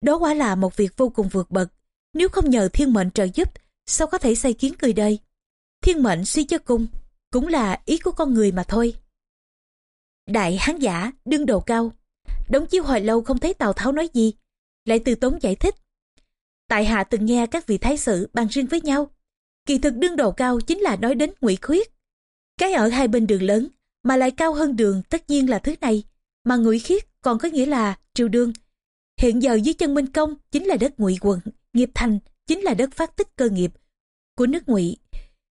Đó quả là một việc vô cùng vượt bậc. Nếu không nhờ thiên mệnh trợ giúp, sao có thể xây kiến người đời? Thiên mệnh suy cho cùng, cũng là ý của con người mà thôi. Đại hán giả, đương đầu cao. Đống chiêu hồi lâu không thấy Tào Tháo nói gì. Lại từ tốn giải thích. Tại hạ từng nghe các vị thái sử bàn riêng với nhau. Kỳ thực đương đầu cao chính là nói đến ngụy khuyết. Cái ở hai bên đường lớn, mà lại cao hơn đường tất nhiên là thứ này. Mà ngụy khiết còn có nghĩa là triều đương. Hiện giờ dưới chân Minh Công chính là đất ngụy quận, nghiệp thành chính là đất phát tích cơ nghiệp của nước ngụy.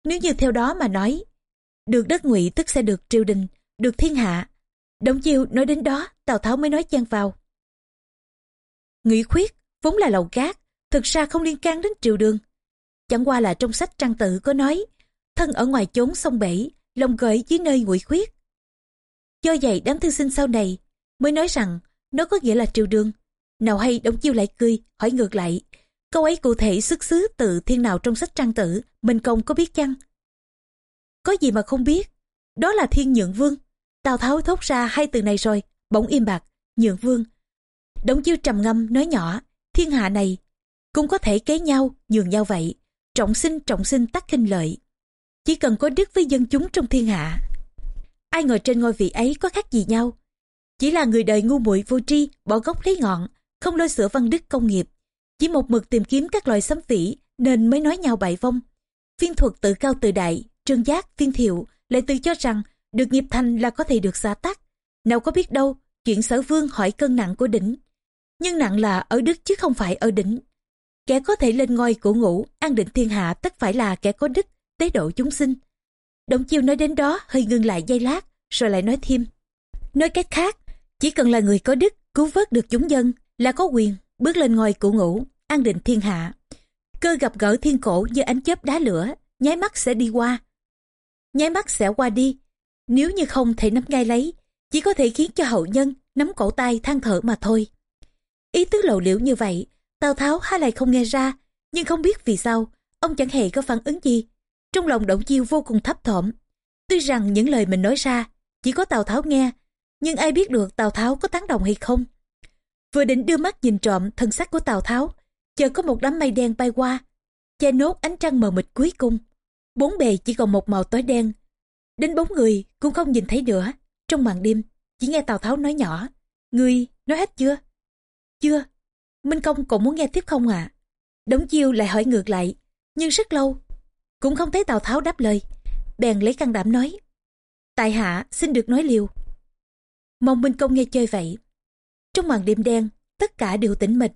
Nếu như theo đó mà nói, được đất ngụy tức sẽ được triều đình, được thiên hạ. Đồng chiều nói đến đó, Tào Tháo mới nói chen vào. Ngụy khuyết vốn là lầu cát, thực ra không liên can đến triều đường. Chẳng qua là trong sách trang tự có nói, thân ở ngoài chốn sông bể, lòng gợi dưới nơi ngụy khuyết. Do vậy đám thư sinh sau này mới nói rằng nó có nghĩa là triều đường. Nào hay đống chiêu lại cười, hỏi ngược lại. Câu ấy cụ thể xuất xứ từ thiên nào trong sách trang tử, mình Công có biết chăng? Có gì mà không biết, đó là thiên nhượng vương. Tào Tháo thốt ra hai từ này rồi, bỗng im bạc, nhượng vương. Đống chiêu trầm ngâm nói nhỏ, thiên hạ này cũng có thể kế nhau, nhường nhau vậy. Trọng sinh trọng sinh tắc kinh lợi. Chỉ cần có đức với dân chúng trong thiên hạ. ai ngồi trên ngôi vị ấy có khác gì nhau. Chỉ là người đời ngu muội vô tri, bỏ gốc lấy ngọn, không lo sửa văn đức công nghiệp. Chỉ một mực tìm kiếm các loài xâm phỉ nên mới nói nhau bại vong. Phiên thuật tự cao tự đại, trương giác, phiên thiệu lại tự cho rằng được nghiệp thành là có thể được xa tắc. Nào có biết đâu, chuyện sở vương hỏi cân nặng của đỉnh. Nhưng nặng là ở đức chứ không phải ở đỉnh. Kẻ có thể lên ngôi của ngũ, an định thiên hạ tất phải là kẻ có đức, tế độ chúng sinh. Động chiêu nói đến đó hơi ngưng lại giây lát, rồi lại nói thêm. Nói cách khác, chỉ cần là người có đức, cứu vớt được chúng dân, là có quyền, bước lên ngôi của ngũ, an định thiên hạ. Cơ gặp gỡ thiên cổ như ánh chớp đá lửa, nháy mắt sẽ đi qua. Nháy mắt sẽ qua đi. Nếu như không thể nắm ngay lấy, chỉ có thể khiến cho hậu nhân nắm cổ tay than thở mà thôi. Ý tứ lộ liễu như vậy, Tào Tháo há lại không nghe ra, nhưng không biết vì sao, ông chẳng hề có phản ứng gì. Trong lòng động chiêu vô cùng thấp thỏm. Tuy rằng những lời mình nói ra, chỉ có Tào Tháo nghe, nhưng ai biết được Tào Tháo có tán đồng hay không. Vừa định đưa mắt nhìn trộm thân sắc của Tào Tháo, chờ có một đám mây đen bay qua, che nốt ánh trăng mờ mịt cuối cùng. Bốn bề chỉ còn một màu tối đen. Đến bốn người cũng không nhìn thấy nữa. Trong màn đêm, chỉ nghe Tào Tháo nói nhỏ. Ngươi nói hết chưa? Chưa. Minh Công còn muốn nghe tiếp không ạ? À? Đống chiêu lại hỏi ngược lại. Nhưng rất lâu, cũng không thấy Tào Tháo đáp lời. Bèn lấy can đảm nói. Tại hạ xin được nói liều. Mong Minh Công nghe chơi vậy. Trong màn đêm đen, tất cả đều tĩnh mịch.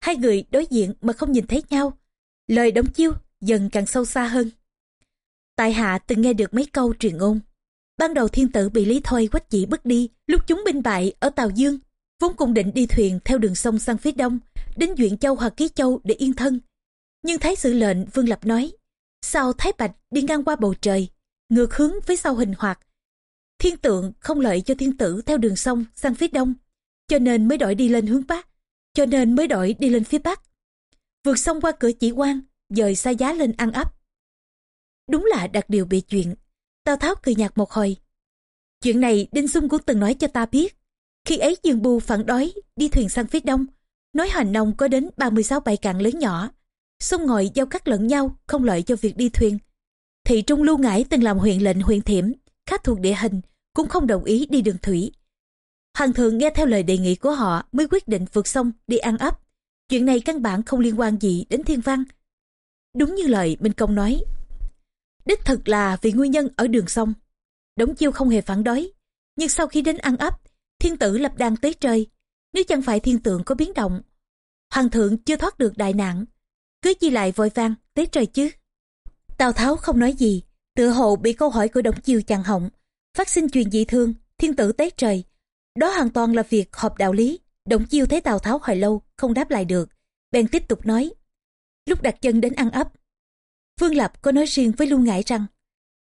Hai người đối diện mà không nhìn thấy nhau. Lời Đống chiêu dần càng sâu xa hơn. Tại hạ từng nghe được mấy câu truyền ngôn. Ban đầu thiên tử bị Lý Thôi quách chỉ bức đi, lúc chúng binh bại ở Tàu Dương, vốn cùng định đi thuyền theo đường sông sang phía đông, đến Duyện Châu hoặc Ký Châu để yên thân. Nhưng thái sử lệnh Vương Lập nói, sao Thái Bạch đi ngang qua bầu trời, ngược hướng với sau hình hoạt. Thiên tượng không lợi cho thiên tử theo đường sông sang phía đông, cho nên mới đổi đi lên hướng Bắc, cho nên mới đổi đi lên phía Bắc. Vượt sông qua cửa chỉ quan, dời xa giá lên ăn ấp. Đúng là đặc điều bị chuyện. Tào Tháo cười nhạt một hồi. Chuyện này Đinh Xung cũng từng nói cho ta biết. Khi ấy Dương Bu phản đối đi thuyền sang phía đông, nói hành nông có đến 36 bãi cạn lớn nhỏ. Sông ngồi giao cắt lẫn nhau, không lợi cho việc đi thuyền. Thị Trung Lưu Ngãi từng làm huyện lệnh huyện Thiểm, khác thuộc địa hình, cũng không đồng ý đi đường thủy. Hoàng thượng nghe theo lời đề nghị của họ mới quyết định vượt sông đi ăn ấp. Chuyện này căn bản không liên quan gì đến thiên văn. Đúng như lời Minh Công nói. Đích thực là vì nguyên nhân ở đường sông. Đống chiêu không hề phản đối. Nhưng sau khi đến ăn ấp, thiên tử lập đàn tế trời. Nếu chẳng phải thiên tượng có biến động, hoàng thượng chưa thoát được đại nạn. Cứ chi lại vội vang tế trời chứ. Tào Tháo không nói gì, tựa hồ bị câu hỏi của Đống Chiêu chặn họng. Phát sinh chuyện dị thương, thiên tử tế trời. Đó hoàn toàn là việc họp đạo lý. Đống Chiêu thấy Tào Tháo hồi lâu, không đáp lại được. Bèn tiếp tục nói. Lúc đặt chân đến ăn ấp, Vương Lập có nói riêng với Lưu Ngải rằng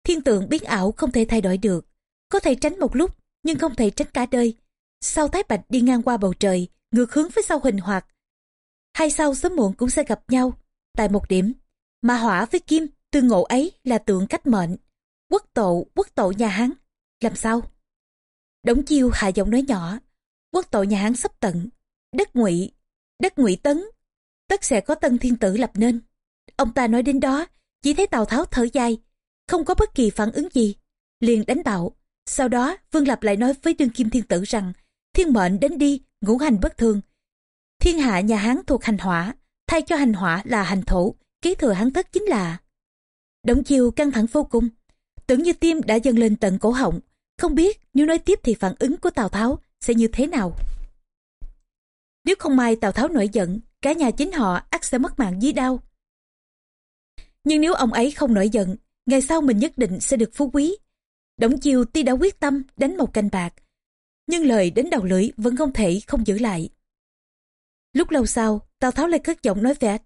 thiên tượng biến ảo không thể thay đổi được. Có thể tránh một lúc, nhưng không thể tránh cả đời. Sao Thái Bạch đi ngang qua bầu trời, ngược hướng với sau hình hoạt. Hai sau sớm muộn cũng sẽ gặp nhau, tại một điểm. Mà hỏa với kim, tương ngộ ấy là tượng cách mệnh. Quốc tổ, quốc tổ nhà Hán. Làm sao? Đống chiêu hạ giọng nói nhỏ. Quốc tổ nhà Hán sắp tận. Đất ngụy, đất ngụy tấn. Tất sẽ có tân thiên tử lập nên. Ông ta nói đến đó, chỉ thấy Tào Tháo thở dài, không có bất kỳ phản ứng gì. Liền đánh bạo. Sau đó, Vương Lập lại nói với đương kim thiên tử rằng, thiên mệnh đến đi, ngũ hành bất thường. Thiên hạ nhà Hán thuộc hành hỏa, thay cho hành hỏa là hành thổ, kế thừa hán thất chính là. đống chiều căng thẳng vô cùng, tưởng như tim đã dâng lên tận cổ họng, không biết nếu nói tiếp thì phản ứng của Tào Tháo sẽ như thế nào. Nếu không may Tào Tháo nổi giận, cả nhà chính họ ắt sẽ mất mạng dưới đau. Nhưng nếu ông ấy không nổi giận, ngày sau mình nhất định sẽ được phú quý. Đổng chiêu tuy đã quyết tâm đánh một canh bạc, nhưng lời đến đầu lưỡi vẫn không thể không giữ lại. Lúc lâu sau, Tào Tháo lại cất giọng nói vẻ.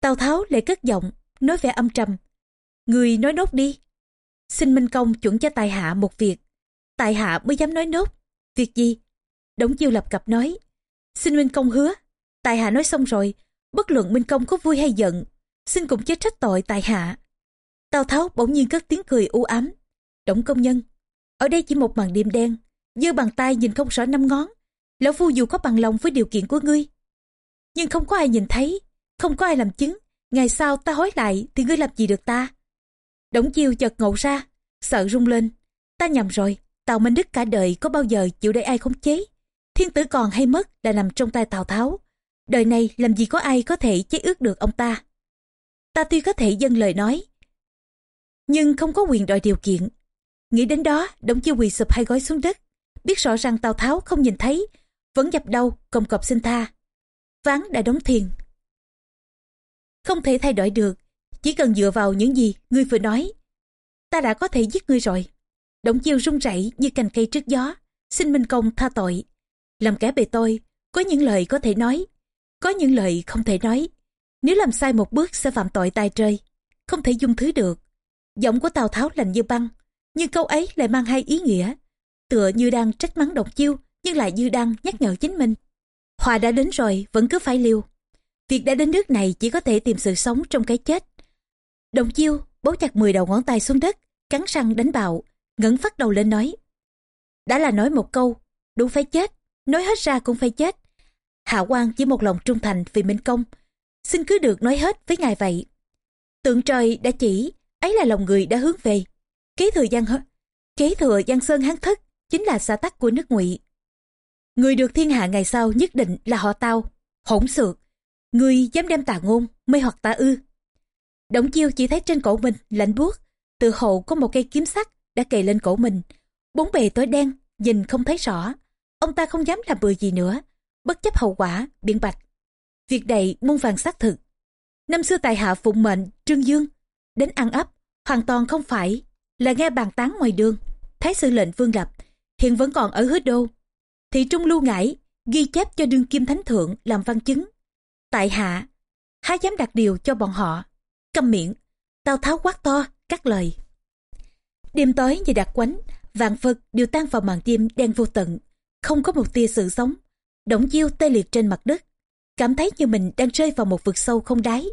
Tào Tháo lại cất giọng, nói vẻ âm trầm. Người nói nốt đi. Xin Minh Công chuẩn cho tài hạ một việc. Tài hạ mới dám nói nốt. Việc gì? đống chiêu lập cập nói. Xin Minh Công hứa. Tài hạ nói xong rồi. Bất luận Minh Công có vui hay giận xin cũng chết trách tội tài hạ. Tào Tháo bỗng nhiên cất tiếng cười u ám. Đổng công nhân, ở đây chỉ một màn đêm đen, giơ bàn tay nhìn không rõ năm ngón. Lão Phu dù có bằng lòng với điều kiện của ngươi. Nhưng không có ai nhìn thấy, không có ai làm chứng. Ngày sau ta hối lại thì ngươi làm gì được ta? Đổng chiêu chợt ngộ ra, sợ rung lên. Ta nhầm rồi, Tào Minh Đức cả đời có bao giờ chịu để ai khống chế. Thiên tử còn hay mất là nằm trong tay Tào Tháo. Đời này làm gì có ai có thể chế ước được ông ta. Ta tuy có thể dâng lời nói, nhưng không có quyền đòi điều kiện. Nghĩ đến đó, Đổng Chiêu quỳ sụp hai gói xuống đất, biết rõ rằng Tào Tháo không nhìn thấy, vẫn dập đầu, cồng cọp xin tha. Ván đã đóng thiền. Không thể thay đổi được, chỉ cần dựa vào những gì ngươi vừa nói. Ta đã có thể giết ngươi rồi. đống Chiêu rung rẩy như cành cây trước gió, xin Minh Công tha tội. Làm kẻ bề tôi, có những lời có thể nói, có những lời không thể nói. Nếu làm sai một bước sẽ phạm tội tai trời, không thể dung thứ được. Giọng của Tào Tháo lạnh như băng, nhưng câu ấy lại mang hai ý nghĩa. Tựa như đang trách mắng độc chiêu, nhưng lại như đang nhắc nhở chính mình. Hòa đã đến rồi, vẫn cứ phải liều. Việc đã đến nước này chỉ có thể tìm sự sống trong cái chết. Đồng chiêu bấu chặt 10 đầu ngón tay xuống đất, cắn răng đánh bạo, ngẩng phát đầu lên nói. Đã là nói một câu, đủ phải chết, nói hết ra cũng phải chết. Hạ quan chỉ một lòng trung thành vì Minh Công, xin cứ được nói hết với ngài vậy. Tượng trời đã chỉ, ấy là lòng người đã hướng về. Kế thừa giang kế thừa giang sơn hán thất chính là xã tắc của nước ngụy. Người được thiên hạ ngày sau nhất định là họ tao, hỗn xược. Người dám đem tà ngôn, mê hoặc tà ư. Động chiêu chỉ thấy trên cổ mình lạnh buốt, từ hậu có một cây kiếm sắt đã kề lên cổ mình. Bốn bề tối đen, nhìn không thấy rõ. Ông ta không dám làm bừa gì nữa, bất chấp hậu quả, biện bạch. Việc đầy muôn vàng xác thực. Năm xưa tài hạ phụng mệnh Trương Dương đến ăn ấp, hoàn toàn không phải là nghe bàn tán ngoài đường. Thái sư lệnh Vương Lập hiện vẫn còn ở hứa đô. Thị Trung lưu ngải ghi chép cho đương kim thánh thượng làm văn chứng. Tại hạ, há dám đặt điều cho bọn họ. Câm miệng, tao Tháo quát to, cắt lời. Đêm tối như đặt quánh, vạn phật đều tan vào màn đêm đen vô tận, không có một tia sự sống. Động chiêu tê liệt trên mặt đất, cảm thấy như mình đang rơi vào một vực sâu không đáy.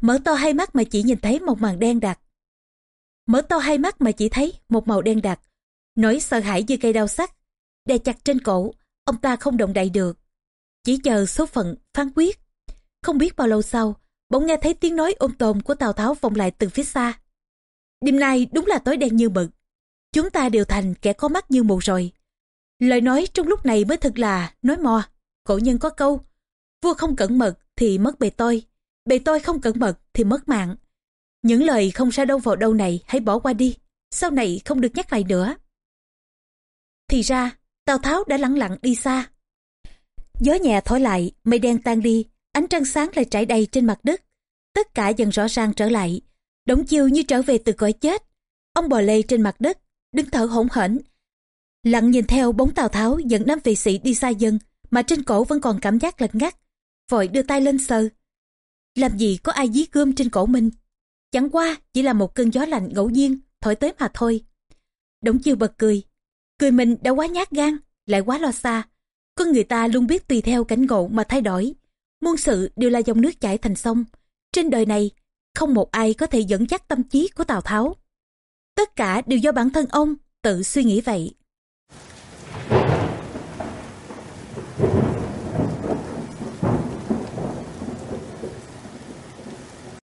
Mở to hai mắt mà chỉ nhìn thấy một màn đen đặc. Mở to hai mắt mà chỉ thấy một màu đen đặc. Nỗi sợ hãi như cây đau sắc, đè chặt trên cổ, ông ta không động đậy được. Chỉ chờ số phận phán quyết. Không biết bao lâu sau, bỗng nghe thấy tiếng nói ôm tồn của Tào Tháo vọng lại từ phía xa. Đêm nay đúng là tối đen như mực. Chúng ta đều thành kẻ có mắt như mù rồi. Lời nói trong lúc này mới thật là nói mò. Cổ nhân có câu, vua không cẩn mật thì mất bề tôi, bề tôi không cẩn mật thì mất mạng. Những lời không ra đâu vào đâu này hãy bỏ qua đi, sau này không được nhắc lại nữa. Thì ra, Tào Tháo đã lặng lặng đi xa. Gió nhẹ thổi lại, mây đen tan đi, ánh trăng sáng lại trải đầy trên mặt đất. Tất cả dần rõ ràng trở lại, đống chiêu như trở về từ cõi chết. Ông bò lê trên mặt đất, đứng thở hổn hển. Lặng nhìn theo bóng Tào Tháo dẫn đám vệ sĩ đi xa dần, mà trên cổ vẫn còn cảm giác lạnh ngắt. Vội đưa tay lên sờ. Làm gì có ai dí gươm trên cổ mình. Chẳng qua chỉ là một cơn gió lạnh ngẫu nhiên, thổi tới mà thôi. Đống chiêu bật cười. Cười mình đã quá nhát gan, lại quá lo xa. Con người ta luôn biết tùy theo cảnh ngộ mà thay đổi. Muôn sự đều là dòng nước chảy thành sông. Trên đời này, không một ai có thể dẫn dắt tâm trí của Tào Tháo. Tất cả đều do bản thân ông tự suy nghĩ vậy.